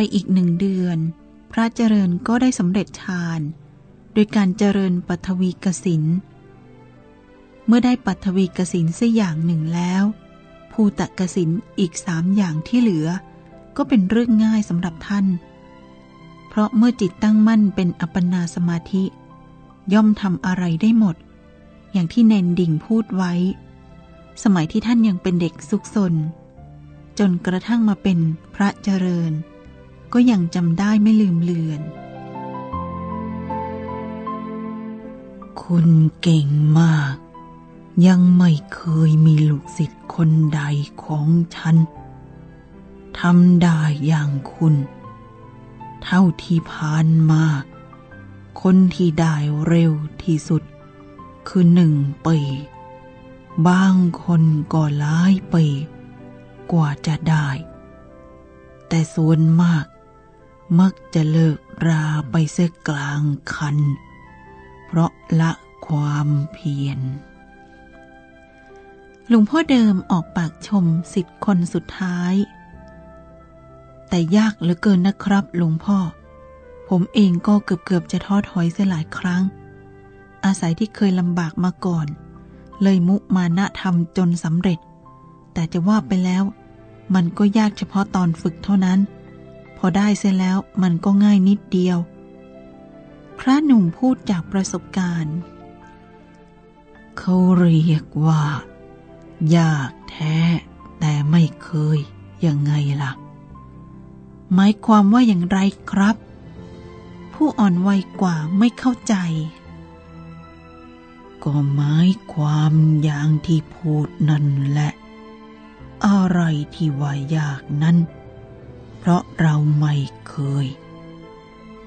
ไปอีกหนึ่งเดือน พระเจริญก็ได้สำเร็จฌาน โดยการเจริญปัทวีกสิน เมื่อได้ปัทวีกสินสักอย่างหนึ่งแล้ว ภูตกสินอีกสามอย่างที่เหลือ ก็เป็นเรื่องง่ายสำหรับท่าน เพราะเมื่อจิตตั้งมั่นเป็นอัปปนาสมาธิ ย่อมทำอะไรได้หมด อย่างที่เนนดิ่งพูดไว้ สมัยที่ท่านยังเป็นเด็กสุกสนจนกระทั่งมาเป็นพระเจริญ ก็ยังจำได้ไม่ลืมเลือน คุณเก่งมาก ยังไม่เคยมีลูกศิษย์คนใดของฉันทำได้อย่างคุณ เท่าที่ผ่านมา คนที่ได้เร็วที่สุด คือหนึ่งปีบางคนก็หลายปีกว่าจะได้ แต่ส่วนมาก มักจะเลิกราไปเสียกลางคัน เพราะละความเพียร หลวงพ่อเดิมออกปากชมสิทธิ์คนสุดท้าย แต่ยากเหลือเกินนะครับหลวงพ่อ ผมเองก็เกือบๆจะท้อถอยเสียหลายครั้ง อาศัยที่เคยลำบากมาก่อน เลยมุมานะธรรมจนสำเร็จ แต่จะว่าไปแล้ว มันก็ยากเฉพาะตอนฝึกเท่านั้น พอได้เสียแล้วมันก็ง่ายนิดเดียว พระหนุ่มพูดจากประสบการณ์ เขาเรียกว่า ยากแท้แต่ไม่เคย ยังไงล่ะ หมายความว่าอย่างไรครับ ผู้อ่อนวัยกว่าไม่เข้าใจ ก็หมายความอย่างที่พูดนั่นแหละ อะไรที่ว่ายากนั้น เพราะเราไม่เคย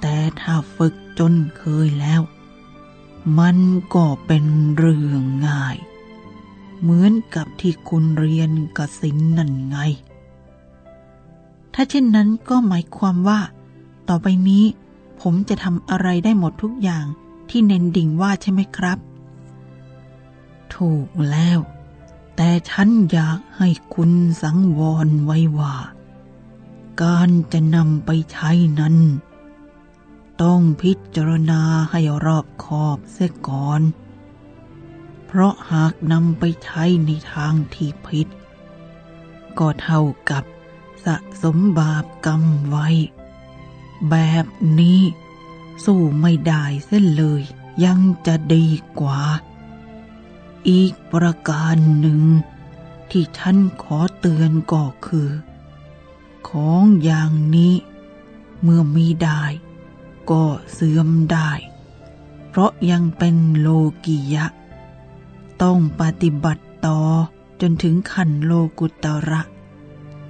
แต่ถ้าฝึกจนเคยแล้ว มันก็เป็นเรื่องง่าย เหมือนกับที่คุณเรียนกสินนั่นไง ถ้าเช่นนั้นก็หมายความว่า ต่อไปนี้ผมจะทำอะไรได้หมดทุกอย่างที่เน้นดิ่งว่าใช่ไหมครับ ถูกแล้ว แต่ฉันอยากให้คุณสังวรไว้ว่า การจะนำไปใช้นั้น ต้องพิจารณาให้รอบขอบเสียก่อน เพราะหากนำไปใช้ในทางที่ผิด ก็เท่ากับสะสมบาปกรรมไว้ แบบนี้สู้ไม่ได้เส้นเลยยังจะดีกว่า อีกประการหนึ่งที่ฉันขอเตือนก็คือ ของอย่างนี้ เมื่อมีได้ ก็เสื่อมได้ เพราะยังเป็นโลกิยะ ต้องปฏิบัติต่อจนถึงขั้นโลกุตระ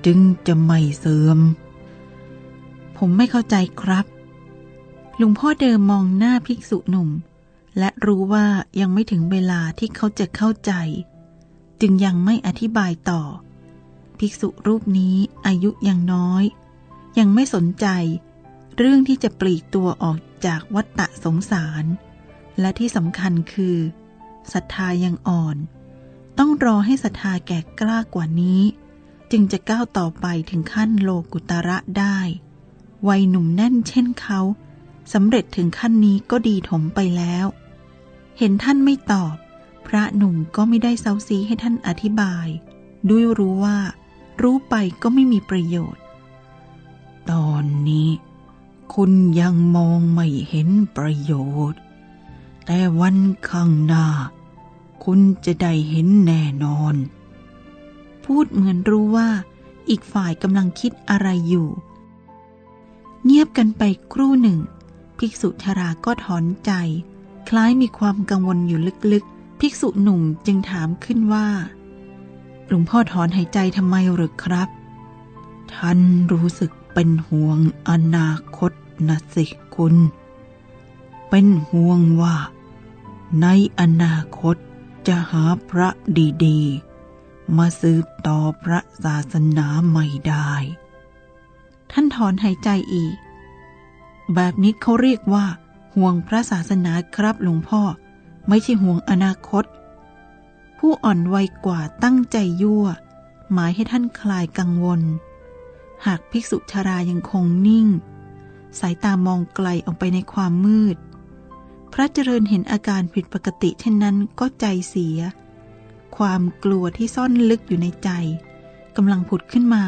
จึงจะไม่เสื่อม ผมไม่เข้าใจครับ ลุงพ่อเดิมมองหน้าภิกษุหนุ่ม และรู้ว่ายังไม่ถึงเวลาที่เขาจะเข้าใจ จึงยังไม่อธิบายต่อ ภิกษุรูปนี้อายุยังน้อย ยังไม่สนใจ เรื่องที่จะปลีกตัวออกจากวัฏฏะสงสาร และที่สำคัญคือศรัทธายังอ่อน ต้องรอให้ศรัทธาแก่กล้ากว่านี้ จึงจะก้าวต่อไปถึงขั้นโลกุตระได้ วัยหนุ่มแน่นเช่นเขาสำเร็จถึงขั้นนี้ก็ดีถมไปแล้ว เห็นท่านไม่ตอบ พระหนุ่มก็ไม่ได้เซาซีให้ท่านอธิบาย ด้วยรู้ว่า รู้ไปก็ไม่มีประโยชน์ ตอนนี้คุณยังมองไม่เห็นประโยชน์ แต่วันข้างหน้า คุณจะได้เห็นแน่นอน พูดเหมือนรู้ว่า อีกฝ่ายกำลังคิดอะไรอยู่ เงียบกันไปครู่หนึ่ง ภิกษุชราก็ถอนใจ คล้ายมีความกังวลอยู่ลึกๆ ภิกษุหนุ่มจึงถามขึ้นว่า หลวงพ่อถอนหายใจทำไมหรือครับ ท่านรู้สึกเป็นห่วงอนาคตนะสิคุณ เป็นห่วงว่า ในอนาคตจะหาพระดีๆ มาสืบต่อพระศาสนาไม่ได้ ท่านถอนหายใจอีก แบบนี้เขาเรียกว่า ห่วงพระศาสนาครับหลวงพ่อ ไม่ใช่ห่วงอนาคต ผู้อ่อนวัยกว่าตั้งใจยั่ว หมายให้ท่านคลายกังวล หากภิกษุชารายังคงนิ่ง สายตามองไกลออกไปในความมืด พระเจริญเห็นอาการผิดปกติเช่นนั้นก็ใจเสีย ความกลัวที่ซ่อนลึกอยู่ในใจกำลังผุดขึ้นมา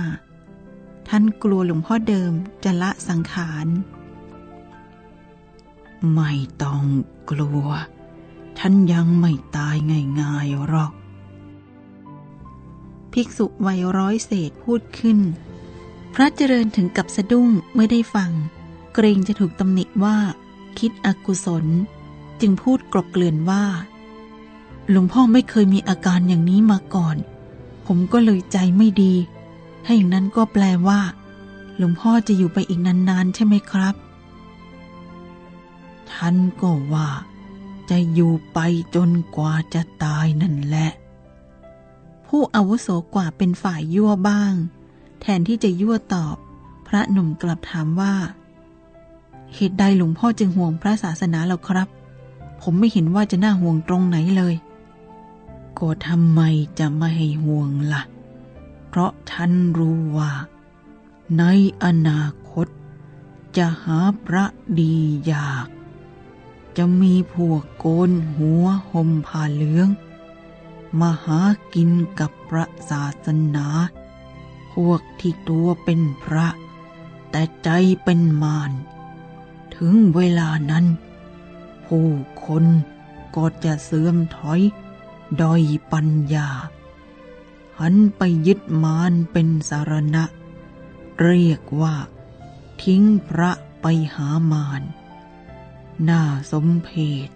ท่านกลัวหลวงพ่อเดิมจะละสังขาร ไม่ต้องกลัว ท่านยังไม่ตายง่ายๆหรอก ภิกษุวัยร้อยเศษพูดขึ้น พระเจริญถึงกับสะดุ้งเมื่อได้ฟัง เกรงจะถูกตำหนิว่า คิดอกุศล จึงพูดกลบเกลื่อนว่า หลวงพ่อไม่เคยมีอาการอย่างนี้มาก่อน ผมก็เลยใจไม่ดี ถ้าอย่างนั้นก็แปลว่า หลวงพ่อจะอยู่ไปอีกนานๆใช่ไหมครับ ท่านก็ว่า จะอยู่ไปจนกว่าจะตายนั่นแหละ ผู้อาวุโสกว่าเป็นฝ่ายยั่วบ้าง แทนที่จะยั่วตอบ พระหนุ่มกลับถามว่าเหตุใดหลวงพ่อจึงห่วงพระศาสนาเราครับ ผมไม่เห็นว่าจะน่าห่วงตรงไหนเลย ก็ทำไมจะไม่ให้ห่วงละ่ะ เพราะท่านรู้ว่า ในอนาคต จะหาพระดียาก จะมีพวกโกนหัวห่มผ้าเหลือง มาหากินกับพระศาสนา พวกที่ตัวเป็นพระ แต่ใจเป็นมาร ถึงเวลานั้น ผู้คนก็จะเสื่อมถอยดอยปัญญา หันไปยึดมารเป็นสารณะ เรียกว่า ทิ้งพระไปหามาร น่าสมเพช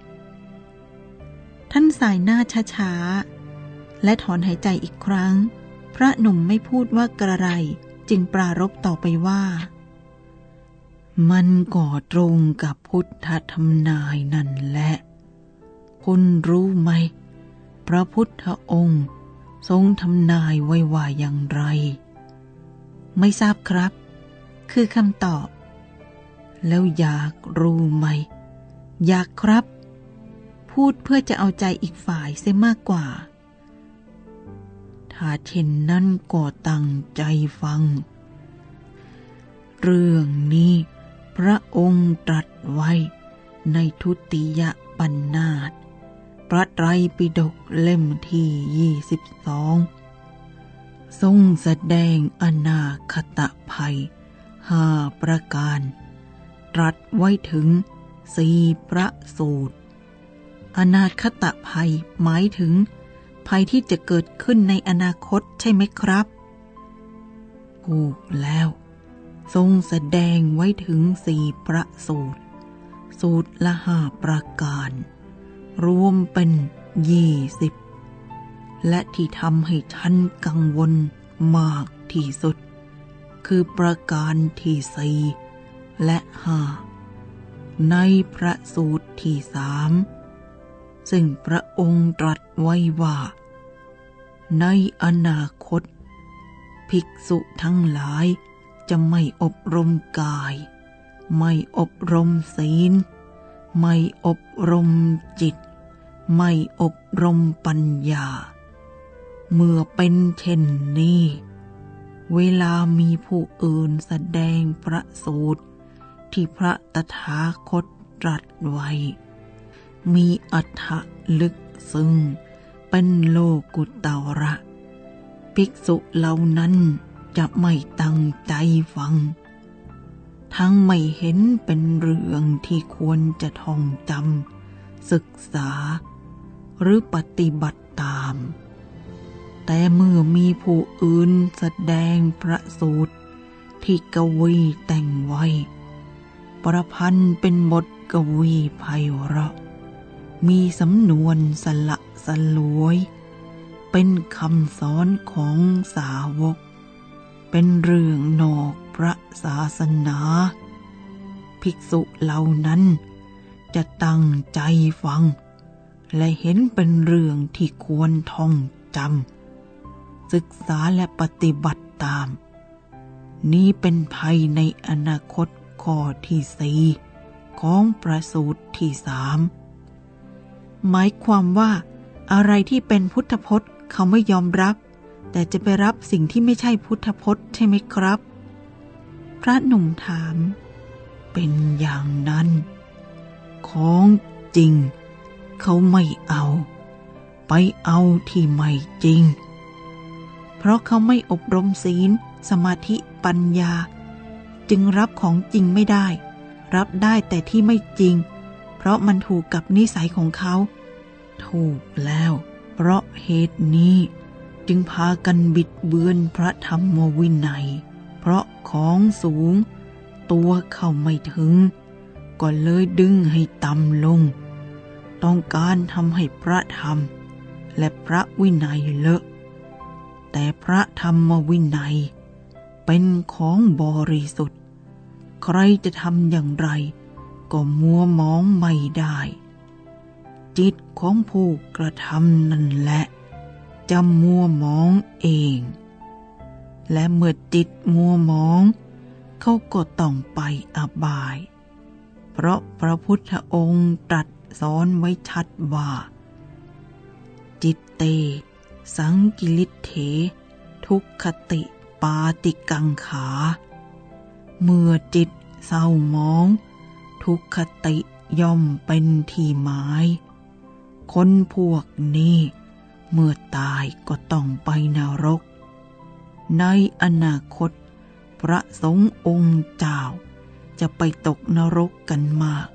ท่านสายหน้าช้าๆ และถอนหายใจอีกครั้ง พระหนุ่มไม่พูดว่ากระไรจึงปรารบต่อไปว่า มันก็ตรงกับพุทธธรรมนายนั่นแหละ คุณรู้ไหม พระพุทธองค์ทรงทำนายไว้ว่าอย่างไร ไม่ทราบครับ คือคำตอบ แล้วอยากรู้ไหม อยากครับ พูดเพื่อจะเอาใจอีกฝ่ายเสียมากกว่า ถ้าเช่นนั้นก็ตั้งใจฟัง เรื่องนี้พระองค์ตรัสไว้ในทุติยปัญนาตพระไตรปิฎกเล่มที่ยี่สิบสองทรงแสดงอนาคตภัยห้าประการ ตรัสไว้ถึง สี่พระสูตร อนาคตภัยหมายถึง ภัยที่จะเกิดขึ้นในอนาคตใช่ไหมครับถูกแล้ว ทรงแสดงไว้ถึงสี่พระสูตร สูตรละห้าประการ รวมเป็นยี่สิบและที่ทำให้ท่านกังวลมากที่สุด คือประการที่สี่และห้า ในพระสูตรที่สามซึ่งพระองค์ตรัสไว้ว่า ในอนาคต ภิกษุทั้งหลายจะไม่อบรมกาย ไม่อบรมศีล ไม่อบรมจิต ไม่อบรมปัญญา เมื่อเป็นเช่นนี้ เวลามีผู้อื่นแสดงพระสูตร ที่พระตถาคตตรัสไว้ มีอัฏฐลึกซึ้งเป็นโลกุตระ ภิกษุเหล่านั้นจะไม่ตั้งใจฟัง ทั้งไม่เห็นเป็นเรื่องที่ควรจะท่องจำศึกษา หรือปฏิบัติตาม แต่เมื่อมีผู้อื่นแสดงพระสูตรที่กวีแต่งไว้ ประพันธ์เป็นบทกวีไพเราะ มีสำนวนสละสลวย เป็นคำสอนของสาวก เป็นเรื่องนอกพระศาสนา ภิกษุเหล่านั้นจะตั้งใจฟัง และเห็นเป็นเรื่องที่ควรท่องจำศึกษาและปฏิบัติตาม นี้เป็นภัยในอนาคต ข้อที่สี่ของประสูตรที่สามหมายความว่า อะไรที่เป็นพุทธพจน์เขาไม่ยอมรับ แต่จะไปรับสิ่งที่ไม่ใช่พุทธพจน์ใช่ไหมครับ พระหนุ่มถาม เป็นอย่างนั้น ของจริง เขาไม่เอา ไปเอาที่ไม่จริง เพราะเขาไม่อบรมศีล สมาธิปัญญา จึงรับของจริงไม่ได้ รับได้แต่ที่ไม่จริง เพราะมันถูกกับนิสัยของเขา ถูกแล้ว เพราะเหตุนี้จึงพากันบิดเบือนพระธรรมวินัย เพราะของสูง ตัวเข้าไม่ถึง ก็เลยดึงให้ต่ำลง ต้องการทำให้พระธรรม และพระวินัยเลอะ แต่พระธรรมวินัย เป็นของบริสุทธิ์ ใครจะทำอย่างไร ก็มัวมองไม่ได้ จิตของผู้กระทำนั่นแหละจะมัวมองเอง และเมื่อจิตมัวมอง เขาก็ต้องไปอบาย เพราะพระพุทธองค์ตรัสสอนไว้ชัดว่า จิตเต สังกิลิเถ ทุกขติ ปาติกังขา เมื่อจิตเศร้ามอง ทุกขติย่อมเป็นที่หมาย คนพวกนี้ เมื่อตายก็ต้องไปนรก ในอนาคต พระสงฆ์องค์เจ้า จะไปตกนรกกันมาก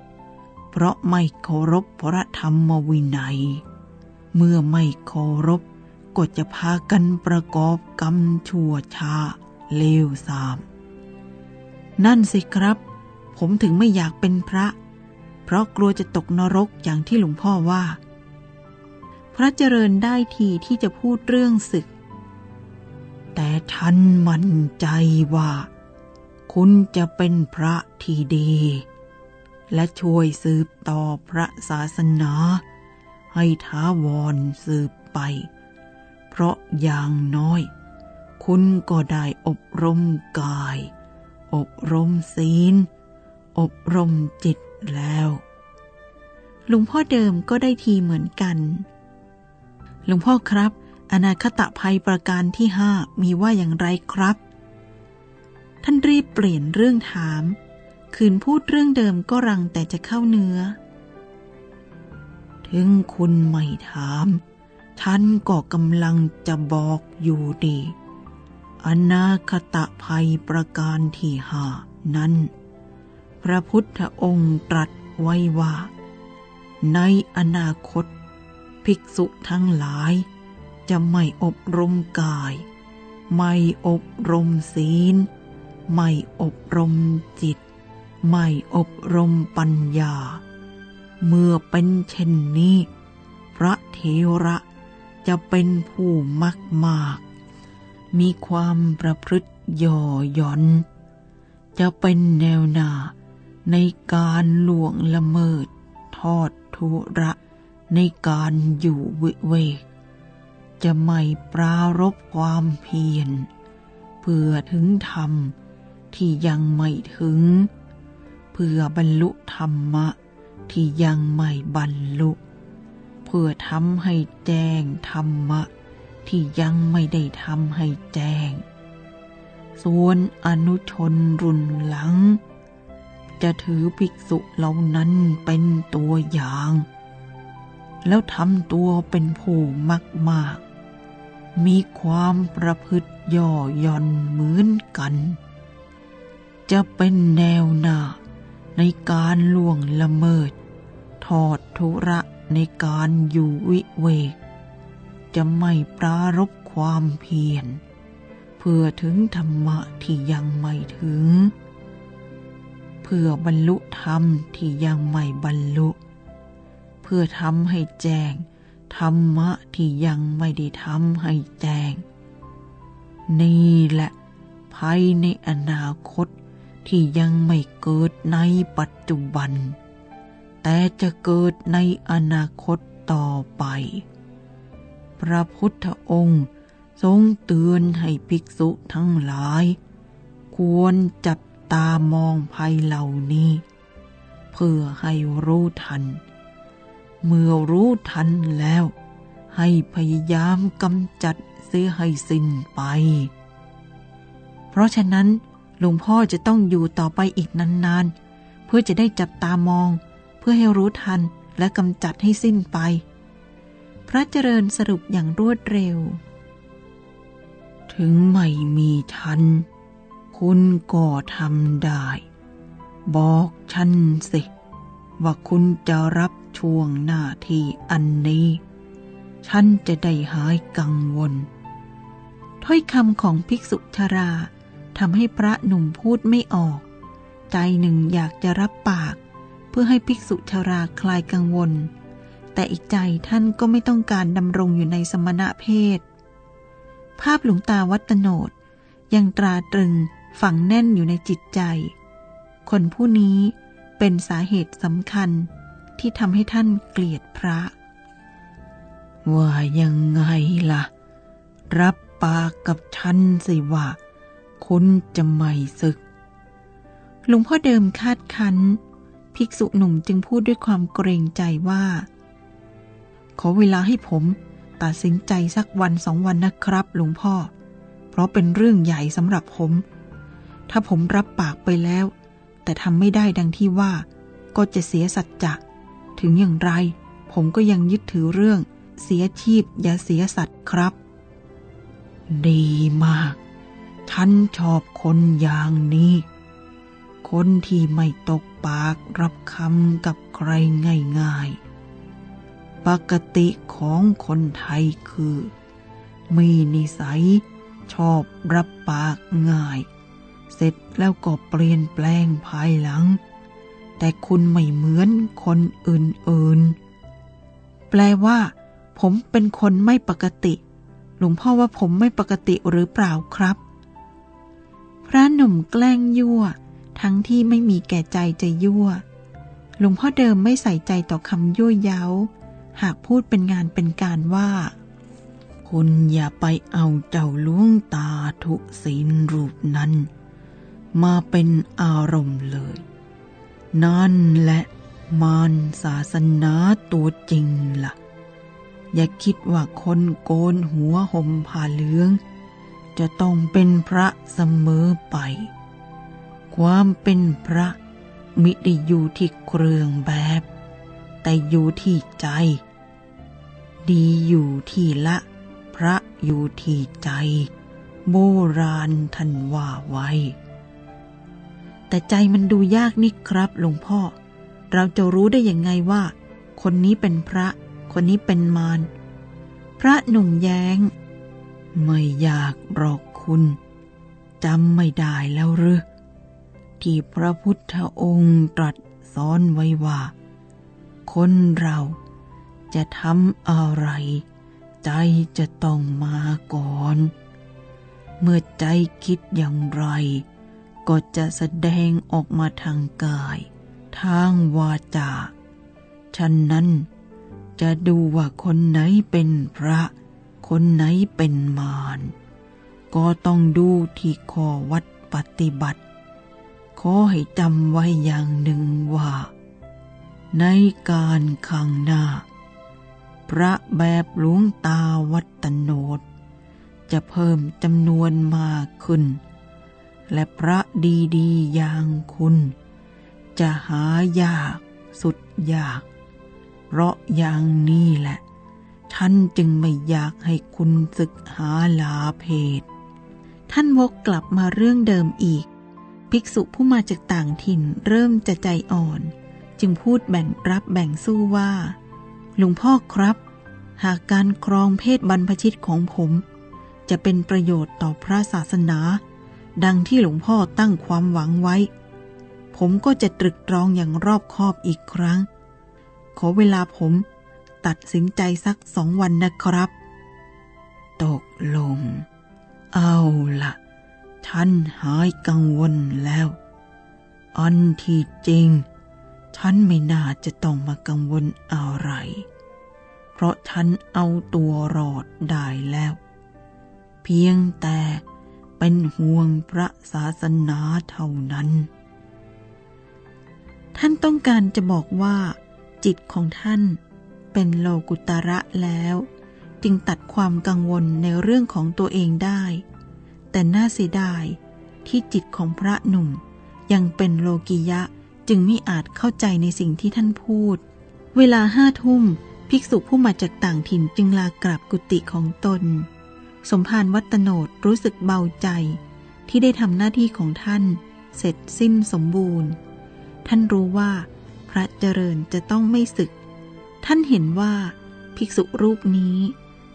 เพราะไม่เคารพพระธรรมวินัย เมื่อไม่เคารพ ก็จะพากันประกอบกรรมชั่วช้าเลวทราม นั่นสิครับ ผมถึงไม่อยากเป็นพระ เพราะกลัวจะตกนรกอย่างที่หลวงพ่อว่า พระเจริญได้ทีที่จะพูดเรื่องศึก แต่ท่านมั่นใจว่า คุณจะเป็นพระที่ดี และช่วยสืบต่อพระศาสนา ให้ท้าวรสืบไป เพราะอย่างน้อย คุณก็ได้อบรมกาย อบรมศีล อบรมจิตแล้วหลวงพ่อเดิมก็ได้ทีเหมือนกันหลวงพ่อครับ อนาคตภัยประการที่ห้ามีว่าอย่างไรครับ ท่านรีบเปลี่ยนเรื่องถาม คืนพูดเรื่องเดิมก็รังแต่จะเข้าเนื้อ ถึงคุณไม่ถาม ท่านก็กำลังจะบอกอยู่ดี อนาคตภัยประการที่หานั้น พระพุทธองค์ตรัสไว้ว่า ในอนาคต ภิกษุทั้งหลาย จะไม่อบรมกาย ไม่อบรมศีล ไม่อบรมจิต ไม่อบรมปัญญา เมื่อเป็นเช่นนี้พระเทระ จะเป็นผู้มักมาก มีความประพฤติย่อหย่อน จะเป็นแนวหน้าในการล่วงละเมิด ทอดทุระในการอยู่วิเวก จะไม่ปรารบความเพียร เพื่อถึงธรรมที่ยังไม่ถึง เพื่อบรรลุธรรมะที่ยังไม่บรรลุ พื่อทำให้แจ้งธรรมะ ที่ยังไม่ได้ทำให้แจ้ง ส่วนอนุชนรุนหลัง จะถือภิกษุเหล่านั้นเป็นตัวอย่าง แล้วทำตัวเป็นผู้มากมากมีความประพฤติย่อหย่อนเหมือนกัน จะเป็นแนวหน้าในการล่วงละเมิดทอดทุระ ในการอยู่วิเวก จะไม่ปรารบความเพียร เพื่อถึงธรรมะที่ยังไม่ถึง เพื่อบรรลุธรรมที่ยังไม่บรรลุ เพื่อทำให้แจ้งธรรมะที่ยังไม่ได้ทำให้แจ้ง นี่แหละภายในอนาคตที่ยังไม่เกิดในปัจจุบัน แต่จะเกิดในอนาคตต่อไป พระพุทธองค์ทรงเตือนให้ภิกษุทั้งหลาย ควรจับตามองภัยเหล่านี้ เพื่อให้รู้ทัน เมื่อรู้ทันแล้ว ให้พยายามกำจัดเสียให้สิ้นไป เพราะฉะนั้นหลวงพ่อจะต้องอยู่ต่อไปอีกนานๆ เพื่อจะได้จับตามอง เพื่อให้รู้ทันและกำจัดให้สิ้นไป พระเจริญสรุปอย่างรวดเร็ว ถึงไม่มีทัน คุณก็ทำได้ บอกฉันสิ ว่าคุณจะรับช่วงหน้าที่อันนี้ ฉันจะได้หายกังวล ถ้อยคำของภิกษุชราทำให้พระหนุ่มพูดไม่ออก ใจหนึ่งอยากจะรับปาก เพื่อให้ภิกษุชาราคลายกังวล แต่อีกใจท่านก็ไม่ต้องการดำรงอยู่ในสมณะเพศ ภาพหลวงตาวัตโนดยังตราตรึงฝังแน่นอยู่ในจิตใจ คนผู้นี้เป็นสาเหตุสำคัญที่ทำให้ท่านเกลียดพระ ว่ายังไงล่ะ รับปากกับฉันสิว่า คุณจะไม่ศึก หลวงพ่อเดิมคาดคัน ภิกษุหนุ่มจึงพูดด้วยความเกรงใจว่า ขอเวลาให้ผมตัดสินใจสักวันสองวันนะครับหลวงพ่อ เพราะเป็นเรื่องใหญ่สำหรับผม ถ้าผมรับปากไปแล้ว แต่ทำไม่ได้ดังที่ว่า ก็จะเสียสัจจะถึงอย่างไร ผมก็ยังยึดถือเรื่อง เสียชีพอย่าเสียสัตว์ครับ ดีมากฉันชอบคนอย่างนี้ คนที่ไม่ตกปากรับคำกับใครง่ายๆ ปกติของคนไทยคือ มีนิสัยชอบรับปากง่าย เสร็จแล้วก็เปลี่ยนแปลงภายหลัง แต่คุณไม่เหมือนคนอื่นๆ แปลว่า ผมเป็นคนไม่ปกติ หลวงพ่อว่าผมไม่ปกติหรือเปล่าครับ พระหนุ่มแกล้งยั่ว ทั้งที่ไม่มีแก่ใจจะยั่ว หลวงพ่อเดิมไม่ใส่ใจต่อคำยั่วเย้า หากพูดเป็นงานเป็นการว่า คุณอย่าไปเอาเจ้าลุงตาทุศีลรูปนั้น มาเป็นอารมณ์เลย นั่นแหละมารศาสนาตัวจริงละ่ะ อย่าคิดว่าคนโกนหัวห่มผ้าเหลือง จะต้องเป็นพระเสมอไป ความเป็นพระ มิได้อยู่ที่เครื่องแบบ แต่อยู่ที่ใจ ดีอยู่ที่ละ พระอยู่ที่ใจ โบราณท่านว่าไว้ แต่ใจมันดูยากนี่ครับหลวงพ่อ เราจะรู้ได้ยังไงว่า คนนี้เป็นพระ คนนี้เป็นมารพระหนุ่มแย้ง ไม่อยากหรอกคุณจำไม่ได้แล้วหรือ ที่พระพุทธองค์ตรัสสอนไว้ว่า คนเราจะทำอะไร ใจจะต้องมาก่อน เมื่อใจคิดอย่างไร ก็จะแสดงออกมาทางกาย ทางวาจาฉะนั้นจะดูว่าคนไหนเป็นพระ คนไหนเป็นมาร ก็ต้องดูที่ข้อวัดปฏิบัติ ขอให้จำไว้อย่างหนึ่งว่า ในการข้างหน้า พระแบบหลวงตาวัตโนดจะเพิ่มจำนวนมากขึ้น และพระดีๆอย่างคุณ จะหายากสุดยาก เพราะอย่างนี้แหละ ท่านจึงไม่อยากให้คุณศึกหาลาเพศ ท่านวกกลับมาเรื่องเดิมอีก ภิกษุผู้มาจากต่างถิ่นเริ่มจะใจอ่อน จึงพูดแบ่งรับแบ่งสู้ว่าหลวงพ่อครับ หากการครองเพศบรรพชิตของผม จะเป็นประโยชน์ต่อพระศาสนา ดังที่หลวงพ่อตั้งความหวังไว้ ผมก็จะตรึกตรองอย่างรอบคอบอีกครั้ง ขอเวลาผมตัดสินใจสักสองวันนะครับ ตกลง เอาละ ฉันหายกังวลแล้ว อันที่จริงฉันไม่น่าจะต้องมากังวลอะไร เพราะฉันเอาตัวรอดได้แล้ว เพียงแต่เป็นห่วงพระศาสนาเท่านั้น ท่านต้องการจะบอกว่า จิตของท่านเป็นโลกุตระแล้ว จึงตัดความกังวลในเรื่องของตัวเองได้ แต่น่าเสียดายที่จิตของพระหนุ่ม ยังเป็นโลกิยะจึงไม่อาจเข้าใจในสิ่งที่ท่านพูด เวลาห้าทุ่ม ภิกษุผู้มาจากต่างถิ่นจึงลากลับกุฏิของตน สมภารวัตโนดรู้สึกเบาใจ ที่ได้ทำหน้าที่ของท่าน เสร็จสิ้นสมบูรณ์ ท่านรู้ว่าพระเจริญจะต้องไม่ศึก ท่านเห็นว่า ภิกษุรูปนี้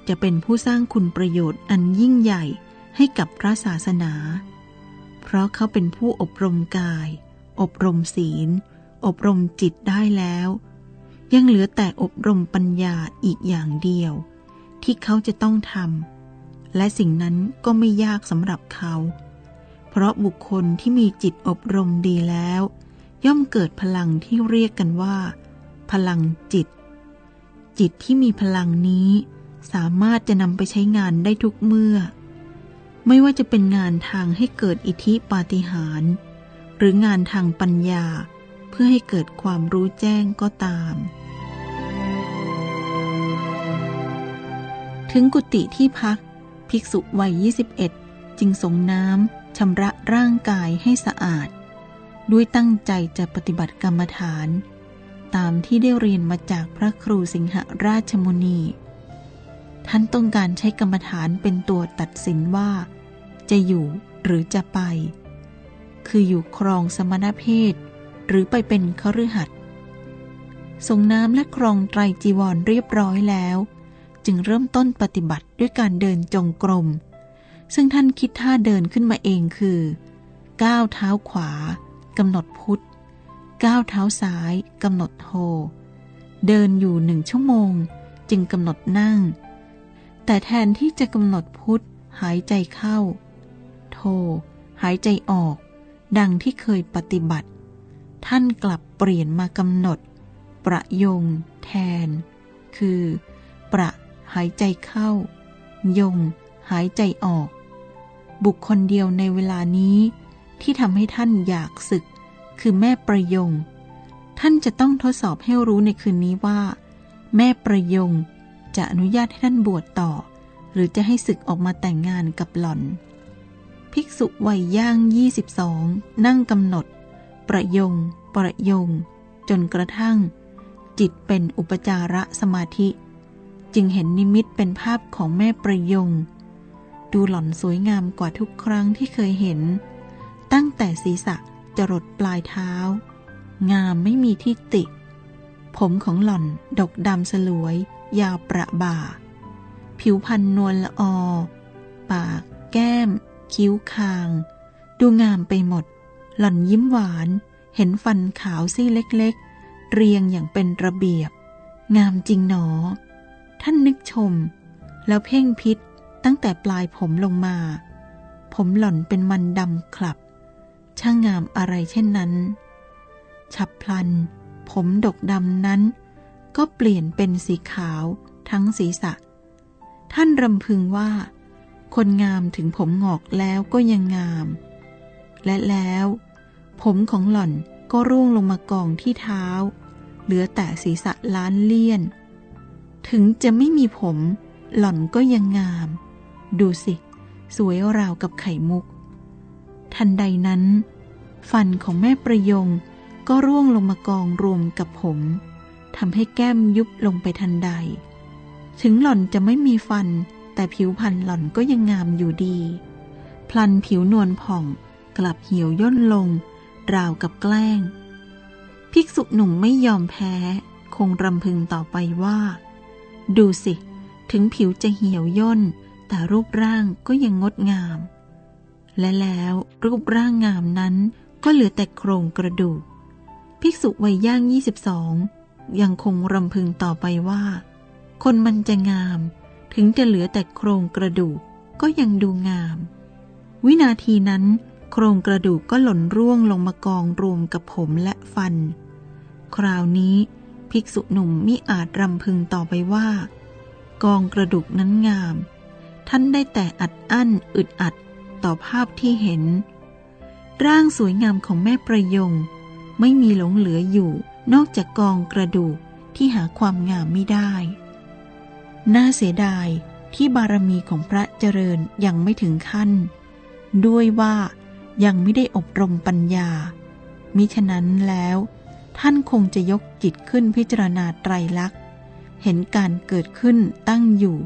จะเป็นผู้สร้างคุณประโยชน์อันยิ่งใหญ่ ให้กับพระศาสนา เพราะเขาเป็นผู้อบรมกาย อบรมศีล อบรมจิตได้แล้ว ยังเหลือแต่อบรมปัญญาอีกอย่างเดียว ที่เขาจะต้องทำและสิ่งนั้นก็ไม่ยากสำหรับเขา เพราะบุคคลที่มีจิตอบรมดีแล้ว ย่อมเกิดพลังที่เรียกกันว่า พลังจิต จิตที่มีพลังนี้สามารถจะนำไปใช้งานได้ทุกเมื่อ ไม่ว่าจะเป็นงานทางให้เกิดอิทธิปาฏิหาริย์หรืองานทางปัญญาเพื่อให้เกิดความรู้แจ้งก็ตาม ถึงกุฏิที่พัก ภิกษุวัย 21 จึงสงน้ำชำระร่างกายให้สะอาด ด้วยตั้งใจจะปฏิบัติกรรมฐาน ตามที่ได้เรียนมาจากพระครูสิงหราชมุนี ท่านต้องการใช้กรรมฐานเป็นตัวตัดสินว่า จะอยู่หรือจะไป คืออยู่ครองสมณเพศ หรือไปเป็นคฤหัสถ์ส่งน้ำและครองไตรจีวรเรียบร้อยแล้ว จึงเริ่มต้นปฏิบัติด้วยการเดินจงกรม ซึ่งท่านคิดท่าเดินขึ้นมาเองคือก้าวเท้าขวากำหนดพุทธก้าวเท้าซ้ายกำหนดโทเดินอยู่หนึ่งชั่วโมง จึงกำหนดนั่ง แต่แทนที่จะกำหนดพุทธหายใจเข้า โทหายใจออก ดังที่เคยปฏิบัติ ท่านกลับเปลี่ยนมากำหนด ประยง แทน คือ ประหายใจเข้า ยง หายใจออก บุคคลเดียวในเวลานี้ที่ทำให้ท่านอยากศึก คือแม่ประยง ท่านจะต้องทดสอบให้รู้ในคืนนี้ว่า แม่ประยงจะอนุญาตให้ท่านบวชต่อ หรือจะให้ศึกออกมาแต่งงานกับหล่อน ภิกษุวัยย่างยี่สิบสองนั่งกำหนด ประยง ประยง จนกระทั่ง จิตเป็นอุปจาระสมาธิ จึงเห็นนิมิตเป็นภาพของแม่ประยง ดูหล่อนสวยงามกว่าทุกครั้งที่เคยเห็น ตั้งแต่ศีรษะจรดปลายเท้า งามไม่มีที่ติ ผมของหล่อนดกดำสลวย ยาวประบ่า ผิวพรรณนวลละอ ปาก แก้ม คิ้วคาง ดูงามไปหมด หล่อนยิ้มหวาน เห็นฟันขาวซี่เล็กๆ เรียงอย่างเป็นระเบียบ งามจริงหนอ ท่านนึกชม แล้วเพ่งพิษตั้งแต่ปลายผมลงมา ผมหล่อนเป็นมันดำคลับ ช่างงามอะไรเช่นนั้น ฉับพลัน ผมดกดำนั้น ก็เปลี่ยนเป็นสีขาวทั้งศีรษะ ท่านรำพึงว่า คนงามถึงผมหงอกแล้วก็ยังงาม และแล้ว ผมของหล่อนก็ร่วงลงมากองที่เท้า เหลือแต่ศีรษะล้านเลี่ยน ถึงจะไม่มีผมหล่อนก็ยังงาม ดูสิ สวยราวกับไข่มุก ทันใดนั้น ฟันของแม่ประยงก็ร่วงลงมากองรวมกับผมทำให้แก้มยุบลงไปทันใด ถึงหล่อนจะไม่มีฟัน แต่ผิวพรรณหล่อนก็ยังงามอยู่ดี พลันผิวนวลผ่องกลับเหี่ยวย่นลง ราวกับแกล้ง ภิกษุหนุ่มไม่ยอมแพ้ คงรำพึงต่อไปว่า ดูสิ ถึงผิวจะเหี่ยวย่น แต่รูปร่างก็ยังงดงาม และแล้วรูปร่างงามนั้นก็เหลือแต่โครงกระดูก ภิกษุวัยย่างยี่สิบสองยังคงรำพึงต่อไปว่า คนมันจะงาม ถึงจะเหลือแต่โครงกระดูกก็ยังดูงาม วินาทีนั้น โครงกระดูกก็หล่นร่วงลงมากองรวมกับผมและฟัน คราวนี้ภิกษุหนุ่มมิอาจรำพึงต่อไปว่า กองกระดูกนั้นงาม ท่านได้แต่อัดอั้นอึดอัดต่อภาพที่เห็น ร่างสวยงามของแม่ประยง ไม่มีหลงเหลืออยู่นอกจากกองกระดูกที่หาความงามไม่ได้ น่าเสียดายที่บารมีของพระเจริญยังไม่ถึงขั้น ด้วยว่ายังไม่ได้อบรมปัญญา มิฉะนั้นแล้ว ท่านคงจะยกจิตขึ้นพิจารณาไตรลักษณ์ เห็นการเกิดขึ้นตั้งอยู่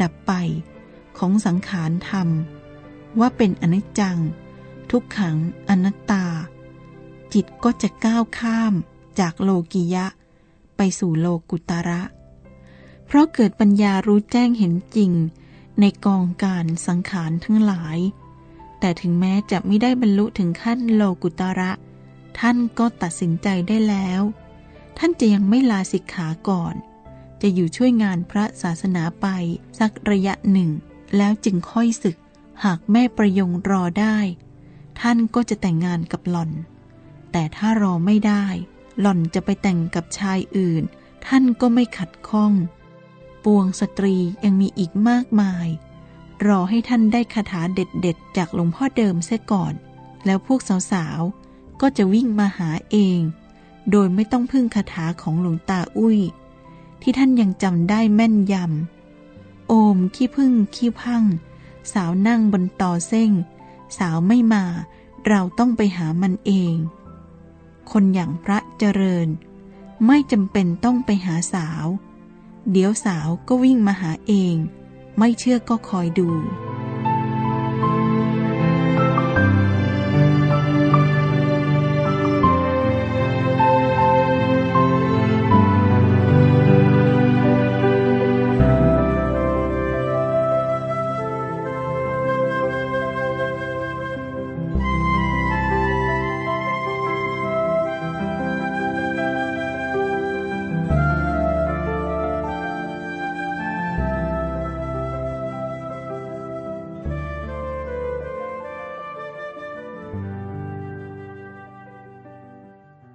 ดับไป ของสังขารธรรม ว่าเป็นอนิจจัง ทุกขังอนัตตา จิตก็จะก้าวข้ามจากโลกิยะ ไปสู่โลกุตระ เพราะเกิดปัญญารู้แจ้งเห็นจริง ในกองการสังขารทั้งหลาย แต่ถึงแม้จะไม่ได้บรรลุถึงขั้นโลกุตระ ท่านก็ตัดสินใจได้แล้ว ท่านจะยังไม่ลาสิกขาก่อน จะอยู่ช่วยงานพระศาสนาไปสักระยะหนึ่ง แล้วจึงค่อยศึก หากแม่ประยงรอได้ ท่านก็จะแต่งงานกับหล่อน แต่ถ้ารอไม่ได้ หล่อนจะไปแต่งกับชายอื่น ท่านก็ไม่ขัดข้อง ปวงสตรียังมีอีกมากมาย รอให้ท่านได้คาถาเด็ดๆ จากหลวงพ่อเดิมเสียก่อน แล้วพวกสาวๆ ก็จะวิ่งมาหาเอง โดยไม่ต้องพึ่งคาถาของหลวงตาอุ้ย ที่ท่านยังจำได้แม่นยำ โอมขี้พึ่งขี้พัง สาวนั่งบนต่อเส้ง สาวไม่มา เราต้องไปหามันเอง คนอย่างพระเจริญ ไม่จำเป็นต้องไปหาสาว เดี๋ยวสาวก็วิ่งมาหาเอง ไม่เชื่อก็คอยดู